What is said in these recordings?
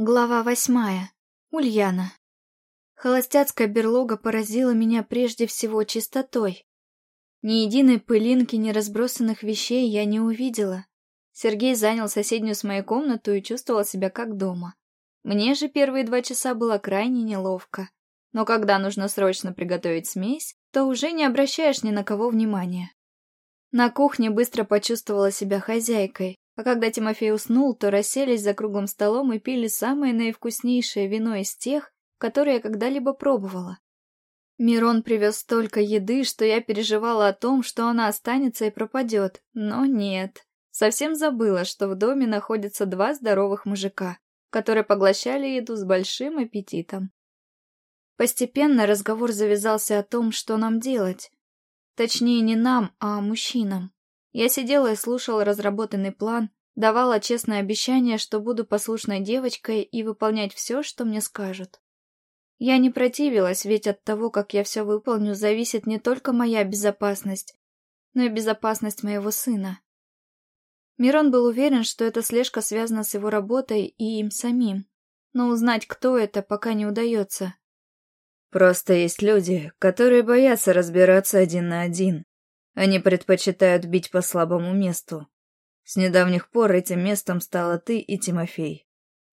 Глава восьмая. Ульяна. Холостяцкая берлога поразила меня прежде всего чистотой. Ни единой пылинки, ни разбросанных вещей я не увидела. Сергей занял соседнюю с моей комнату и чувствовал себя как дома. Мне же первые два часа было крайне неловко. Но когда нужно срочно приготовить смесь, то уже не обращаешь ни на кого внимания. На кухне быстро почувствовала себя хозяйкой, а когда Тимофей уснул, то расселись за круглым столом и пили самое наивкуснейшее вино из тех, которые я когда-либо пробовала. Мирон привез столько еды, что я переживала о том, что она останется и пропадет, но нет. Совсем забыла, что в доме находятся два здоровых мужика, которые поглощали еду с большим аппетитом. Постепенно разговор завязался о том, что нам делать. Точнее, не нам, а мужчинам. Я сидела и слушала разработанный план, давала честное обещание, что буду послушной девочкой и выполнять все, что мне скажут. Я не противилась, ведь от того, как я все выполню, зависит не только моя безопасность, но и безопасность моего сына. Мирон был уверен, что эта слежка связана с его работой и им самим, но узнать, кто это, пока не удается. «Просто есть люди, которые боятся разбираться один на один», они предпочитают бить по слабому месту. С недавних пор этим местом стала ты и Тимофей.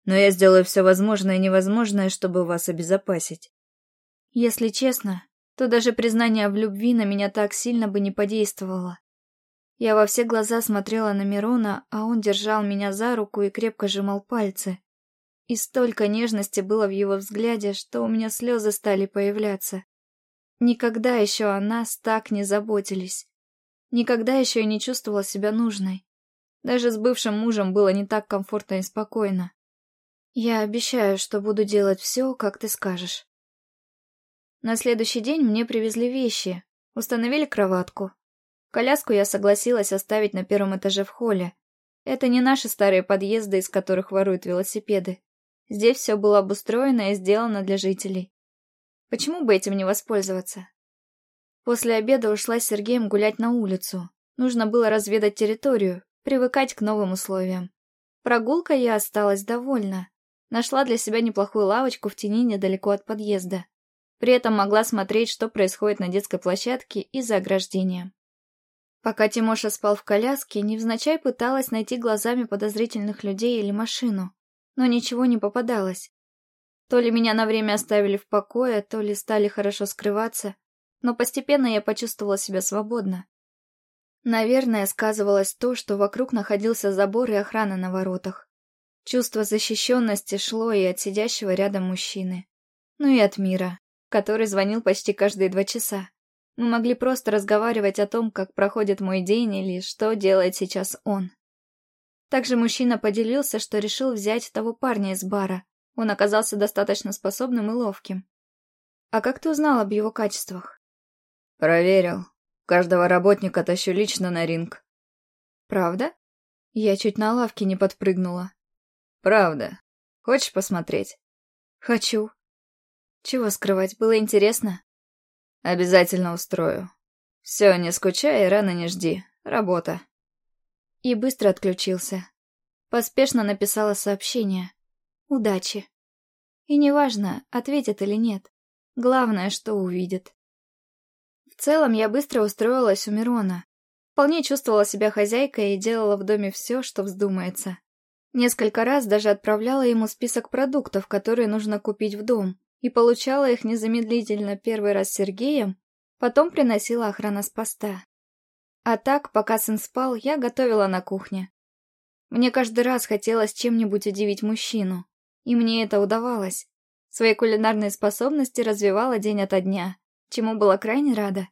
Но я сделаю все возможное и невозможное, чтобы вас обезопасить. Если честно, то даже признание в любви на меня так сильно бы не подействовало. Я во все глаза смотрела на Мирона, а он держал меня за руку и крепко сжимал пальцы. И столько нежности было в его взгляде, что у меня слезы стали появляться. Никогда еще о нас так не заботились. Никогда еще и не чувствовала себя нужной. Даже с бывшим мужем было не так комфортно и спокойно. Я обещаю, что буду делать все, как ты скажешь. На следующий день мне привезли вещи, установили кроватку. Коляску я согласилась оставить на первом этаже в холле. Это не наши старые подъезды, из которых воруют велосипеды. Здесь все было обустроено и сделано для жителей. Почему бы этим не воспользоваться? После обеда ушла с Сергеем гулять на улицу. Нужно было разведать территорию, привыкать к новым условиям. Прогулкой я осталась довольна. Нашла для себя неплохую лавочку в тени недалеко от подъезда. При этом могла смотреть, что происходит на детской площадке и за ограждением. Пока Тимоша спал в коляске, невзначай пыталась найти глазами подозрительных людей или машину, но ничего не попадалось. То ли меня на время оставили в покое, то ли стали хорошо скрываться, но постепенно я почувствовала себя свободно. Наверное, сказывалось то, что вокруг находился забор и охрана на воротах. Чувство защищенности шло и от сидящего рядом мужчины. Ну и от мира, который звонил почти каждые два часа. Мы могли просто разговаривать о том, как проходит мой день или что делает сейчас он. Также мужчина поделился, что решил взять того парня из бара. Он оказался достаточно способным и ловким. А как ты узнал об его качествах? Проверил. Каждого работника тащу лично на ринг. Правда? Я чуть на лавке не подпрыгнула. Правда. Хочешь посмотреть? Хочу. Чего скрывать, было интересно? Обязательно устрою. Все, не скучай и рано не жди. Работа. И быстро отключился. Поспешно написала сообщение. Удачи. И неважно, ответит или нет. Главное, что увидит. В целом, я быстро устроилась у Мирона. Вполне чувствовала себя хозяйкой и делала в доме все, что вздумается. Несколько раз даже отправляла ему список продуктов, которые нужно купить в дом, и получала их незамедлительно первый раз с Сергеем, потом приносила охрана с поста. А так, пока сын спал, я готовила на кухне. Мне каждый раз хотелось чем-нибудь удивить мужчину, и мне это удавалось. Свои кулинарные способности развивала день ото дня чему была крайне рада.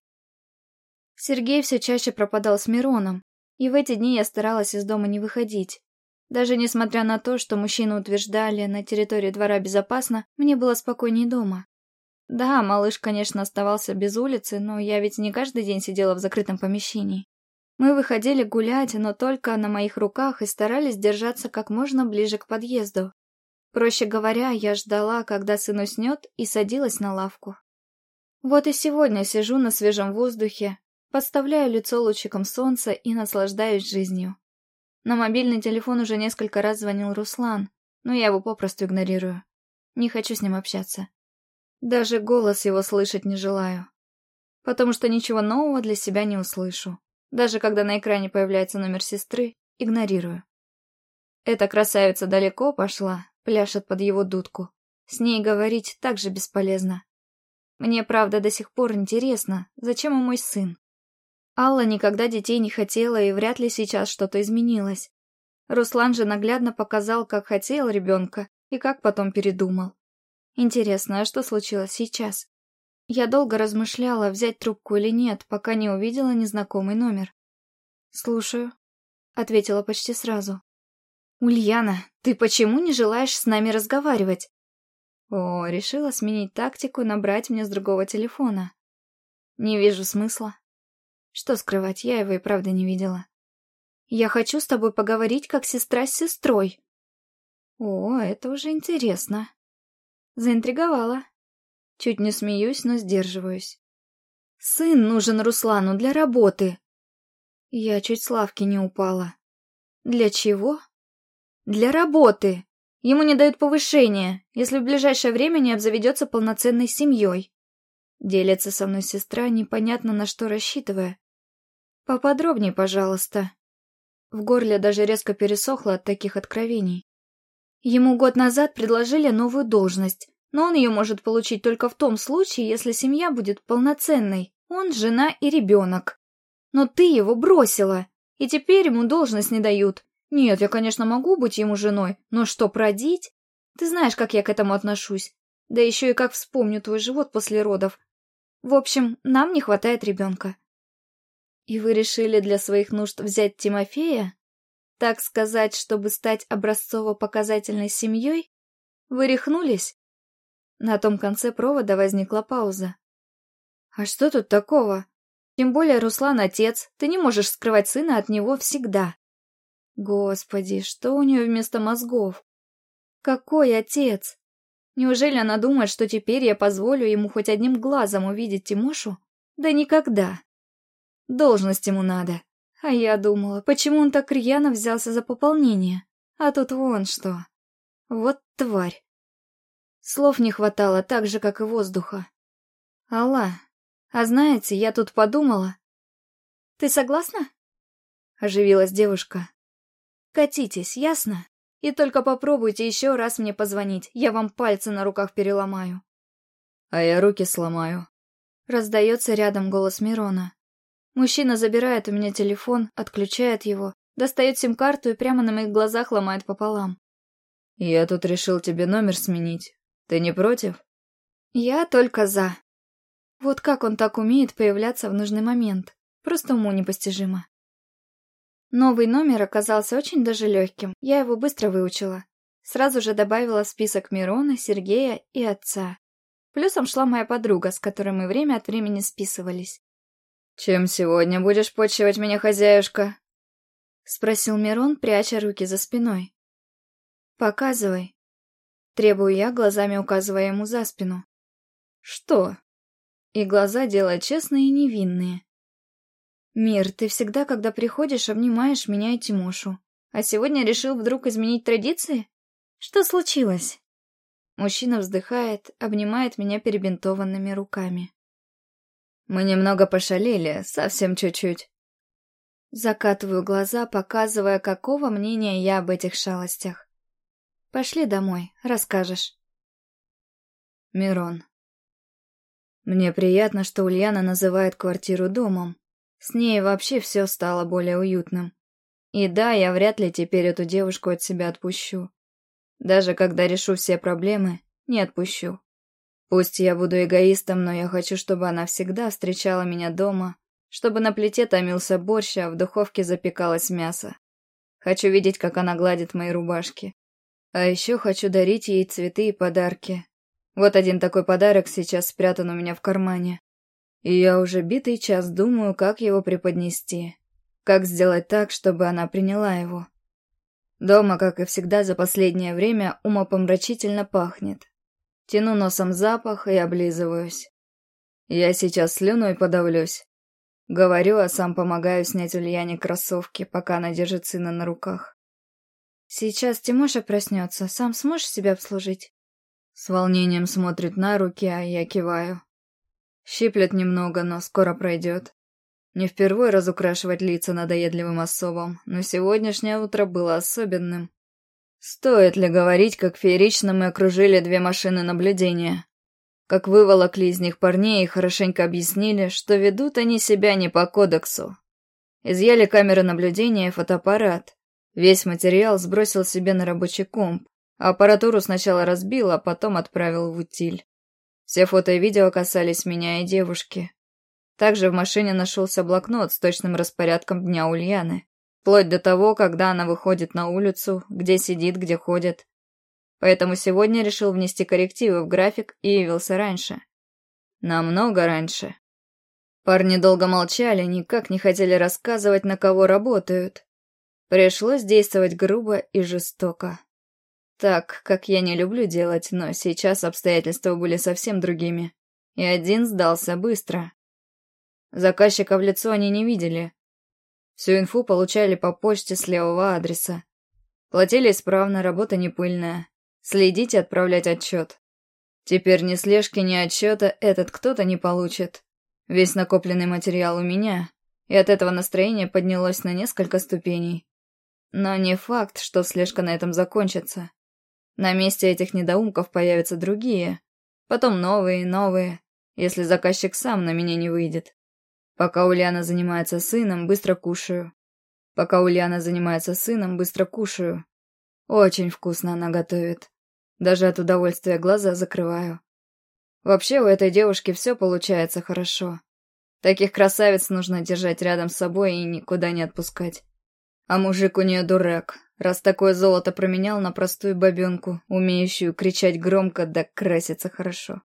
Сергей все чаще пропадал с Мироном, и в эти дни я старалась из дома не выходить. Даже несмотря на то, что мужчины утверждали, на территории двора безопасно, мне было спокойней дома. Да, малыш, конечно, оставался без улицы, но я ведь не каждый день сидела в закрытом помещении. Мы выходили гулять, но только на моих руках и старались держаться как можно ближе к подъезду. Проще говоря, я ждала, когда сын уснет, и садилась на лавку. Вот и сегодня сижу на свежем воздухе, подставляю лицо лучиком солнца и наслаждаюсь жизнью. На мобильный телефон уже несколько раз звонил Руслан. но я его попросту игнорирую. Не хочу с ним общаться. Даже голос его слышать не желаю. Потому что ничего нового для себя не услышу. Даже когда на экране появляется номер сестры, игнорирую. Эта красавица далеко пошла, пляшет под его дудку. С ней говорить так же бесполезно. Мне, правда, до сих пор интересно, зачем ему мой сын? Алла никогда детей не хотела, и вряд ли сейчас что-то изменилось. Руслан же наглядно показал, как хотел ребенка и как потом передумал. Интересно, а что случилось сейчас? Я долго размышляла, взять трубку или нет, пока не увидела незнакомый номер. «Слушаю», — ответила почти сразу. «Ульяна, ты почему не желаешь с нами разговаривать?» О, решила сменить тактику набрать мне с другого телефона. Не вижу смысла. Что скрывать, я его и правда не видела. Я хочу с тобой поговорить как сестра с сестрой. О, это уже интересно. Заинтриговала. Чуть не смеюсь, но сдерживаюсь. Сын нужен Руслану для работы. Я чуть с лавки не упала. Для чего? Для работы. Ему не дают повышения, если в ближайшее время не обзаведется полноценной семьей. Делится со мной сестра, непонятно на что рассчитывая. Поподробнее, пожалуйста. В горле даже резко пересохло от таких откровений. Ему год назад предложили новую должность, но он ее может получить только в том случае, если семья будет полноценной. Он, жена и ребенок. Но ты его бросила, и теперь ему должность не дают. Нет, я, конечно, могу быть ему женой, но что, продить? Ты знаешь, как я к этому отношусь. Да еще и как вспомню твой живот после родов. В общем, нам не хватает ребенка. И вы решили для своих нужд взять Тимофея? Так сказать, чтобы стать образцово-показательной семьей? Вы рехнулись? На том конце провода возникла пауза. А что тут такого? Тем более Руслан отец, ты не можешь скрывать сына от него всегда. Господи, что у нее вместо мозгов? Какой отец? Неужели она думает, что теперь я позволю ему хоть одним глазом увидеть Тимошу? Да никогда. Должность ему надо. А я думала, почему он так рьяно взялся за пополнение? А тут вон что. Вот тварь. Слов не хватало так же, как и воздуха. Алла, а знаете, я тут подумала. Ты согласна? Оживилась девушка. Катитесь, ясно? И только попробуйте еще раз мне позвонить, я вам пальцы на руках переломаю. А я руки сломаю. Раздается рядом голос Мирона. Мужчина забирает у меня телефон, отключает его, достает сим-карту и прямо на моих глазах ломает пополам. Я тут решил тебе номер сменить. Ты не против? Я только за. Вот как он так умеет появляться в нужный момент. Просто уму непостижимо. Новый номер оказался очень даже легким, я его быстро выучила. Сразу же добавила в список Мирона, Сергея и отца. Плюсом шла моя подруга, с которой мы время от времени списывались. «Чем сегодня будешь почивать меня, хозяюшка?» — спросил Мирон, пряча руки за спиной. «Показывай». Требую я, глазами указывая ему за спину. «Что?» И глаза делают честные и невинные. «Мир, ты всегда, когда приходишь, обнимаешь меня и Тимошу. А сегодня решил вдруг изменить традиции? Что случилось?» Мужчина вздыхает, обнимает меня перебинтованными руками. «Мы немного пошалили, совсем чуть-чуть». Закатываю глаза, показывая, какого мнения я об этих шалостях. «Пошли домой, расскажешь». Мирон. Мне приятно, что Ульяна называет квартиру домом. С ней вообще все стало более уютным. И да, я вряд ли теперь эту девушку от себя отпущу. Даже когда решу все проблемы, не отпущу. Пусть я буду эгоистом, но я хочу, чтобы она всегда встречала меня дома, чтобы на плите томился борщ, а в духовке запекалось мясо. Хочу видеть, как она гладит мои рубашки. А еще хочу дарить ей цветы и подарки. Вот один такой подарок сейчас спрятан у меня в кармане. И я уже битый час думаю, как его преподнести. Как сделать так, чтобы она приняла его. Дома, как и всегда за последнее время, умопомрачительно пахнет. Тяну носом запах и облизываюсь. Я сейчас слюной подавлюсь. Говорю, а сам помогаю снять Ульяне кроссовки, пока она держит сына на руках. Сейчас Тимоша проснется, сам сможешь себя обслужить? С волнением смотрит на руки, а я киваю. Щиплет немного, но скоро пройдет. Не впервые разукрашивать лица надоедливым особам, но сегодняшнее утро было особенным. Стоит ли говорить, как феерично мы окружили две машины наблюдения? Как выволокли из них парней и хорошенько объяснили, что ведут они себя не по кодексу. Изъяли камеры наблюдения и фотоаппарат. Весь материал сбросил себе на рабочий комп, а аппаратуру сначала разбил, а потом отправил в утиль. Все фото и видео касались меня и девушки. Также в машине нашелся блокнот с точным распорядком дня Ульяны. Вплоть до того, когда она выходит на улицу, где сидит, где ходит. Поэтому сегодня решил внести коррективы в график и явился раньше. Намного раньше. Парни долго молчали, никак не хотели рассказывать, на кого работают. Пришлось действовать грубо и жестоко. Так, как я не люблю делать, но сейчас обстоятельства были совсем другими. И один сдался быстро. Заказчика в лицо они не видели, Всю инфу получали по почте с левого адреса. Платили исправно, работа не пыльная. Следить и отправлять отчет. Теперь ни слежки, ни отчета этот кто-то не получит. Весь накопленный материал у меня, и от этого настроение поднялось на несколько ступеней. Но не факт, что слежка на этом закончится. На месте этих недоумков появятся другие, потом новые и новые, если заказчик сам на меня не выйдет. Пока Ульяна занимается сыном, быстро кушаю. Пока Ульяна занимается сыном, быстро кушаю. Очень вкусно она готовит. Даже от удовольствия глаза закрываю. Вообще у этой девушки все получается хорошо. Таких красавиц нужно держать рядом с собой и никуда не отпускать. А мужик у нее дурак, раз такое золото променял на простую бабенку, умеющую кричать громко да краситься хорошо.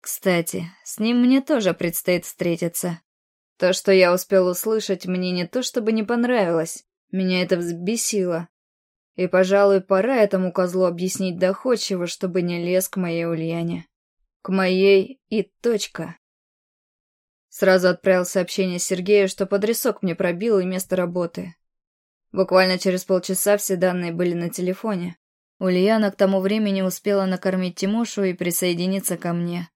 Кстати, с ним мне тоже предстоит встретиться. То, что я успел услышать, мне не то чтобы не понравилось, меня это взбесило. И, пожалуй, пора этому козлу объяснить доходчиво, чтобы не лез к моей Ульяне. К моей и точка. Сразу отправил сообщение Сергею, что подрисок мне пробил и место работы. Буквально через полчаса все данные были на телефоне. Ульяна к тому времени успела накормить Тимошу и присоединиться ко мне.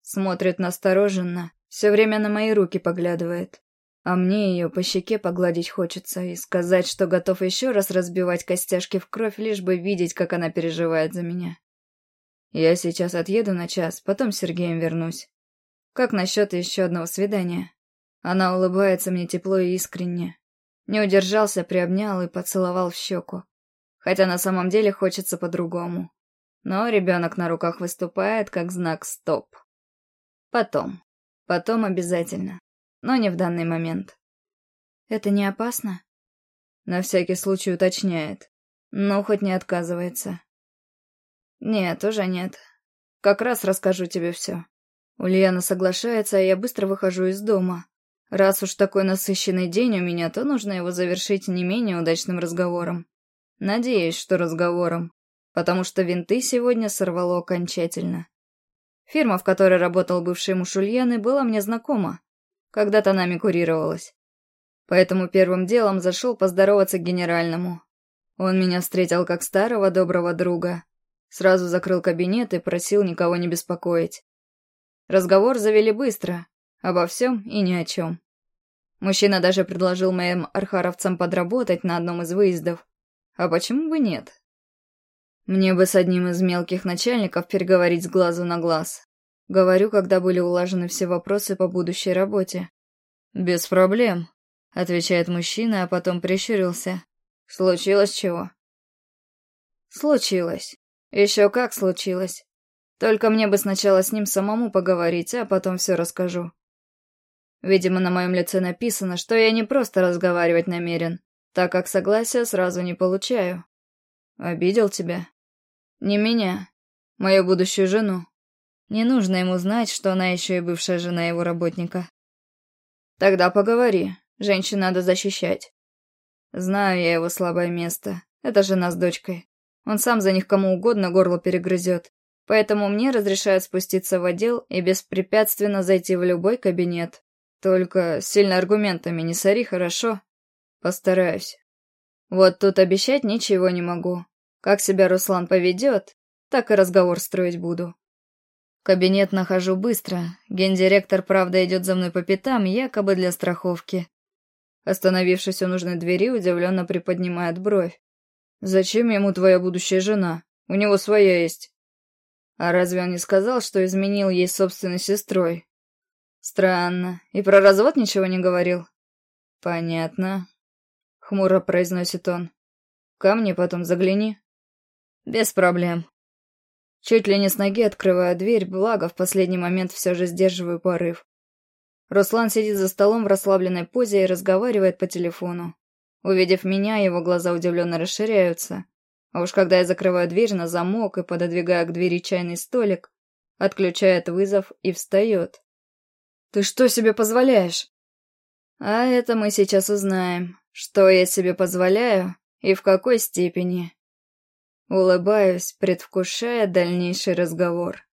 Смотрит настороженно, все время на мои руки поглядывает. А мне ее по щеке погладить хочется и сказать, что готов еще раз разбивать костяшки в кровь, лишь бы видеть, как она переживает за меня. Я сейчас отъеду на час, потом с Сергеем вернусь. Как насчет еще одного свидания? Она улыбается мне тепло и искренне. Не удержался, приобнял и поцеловал в щеку. Хотя на самом деле хочется по-другому. Но ребенок на руках выступает как знак «стоп». Потом. Потом обязательно. Но не в данный момент. Это не опасно? На всякий случай уточняет. Но хоть не отказывается. Нет, уже нет. Как раз расскажу тебе все. Ульяна соглашается, а я быстро выхожу из дома. Раз уж такой насыщенный день у меня, то нужно его завершить не менее удачным разговором. Надеюсь, что разговором, потому что винты сегодня сорвало окончательно. Фирма, в которой работал бывший муж Ульяны, была мне знакома. Когда-то нами курировалась. Поэтому первым делом зашел поздороваться к генеральному. Он меня встретил как старого доброго друга. Сразу закрыл кабинет и просил никого не беспокоить. Разговор завели быстро, обо всем и ни о чем. Мужчина даже предложил моим архаровцам подработать на одном из выездов. А почему бы нет? Мне бы с одним из мелких начальников переговорить с глазу на глаз. Говорю, когда были улажены все вопросы по будущей работе. «Без проблем», — отвечает мужчина, а потом прищурился. «Случилось чего?» «Случилось. Еще как случилось. Только мне бы сначала с ним самому поговорить, а потом все расскажу. Видимо, на моем лице написано, что я не просто разговаривать намерен, так как согласия сразу не получаю. Обидел тебя?» Не меня. Мою будущую жену. Не нужно ему знать, что она еще и бывшая жена его работника. Тогда поговори. Женщин надо защищать. Знаю я его слабое место. Это жена с дочкой. Он сам за них кому угодно горло перегрызет. Поэтому мне разрешают спуститься в отдел и беспрепятственно зайти в любой кабинет. Только сильно аргументами не сори, хорошо? Постараюсь. Вот тут обещать ничего не могу. Как себя Руслан поведет, так и разговор строить буду. Кабинет нахожу быстро. Гендиректор, правда, идет за мной по пятам, якобы для страховки. Остановившись у нужной двери, удивленно приподнимает бровь. «Зачем ему твоя будущая жена? У него своя есть». «А разве он не сказал, что изменил ей собственной сестрой?» «Странно. И про развод ничего не говорил?» «Понятно», — хмуро произносит он. «Ко мне потом загляни». «Без проблем». Чуть ли не с ноги открываю дверь, благо в последний момент все же сдерживаю порыв. Руслан сидит за столом в расслабленной позе и разговаривает по телефону. Увидев меня, его глаза удивленно расширяются. А уж когда я закрываю дверь на замок и пододвигаю к двери чайный столик, отключает вызов и встает. «Ты что себе позволяешь?» «А это мы сейчас узнаем, что я себе позволяю и в какой степени». Улыбаюсь, предвкушая дальнейший разговор.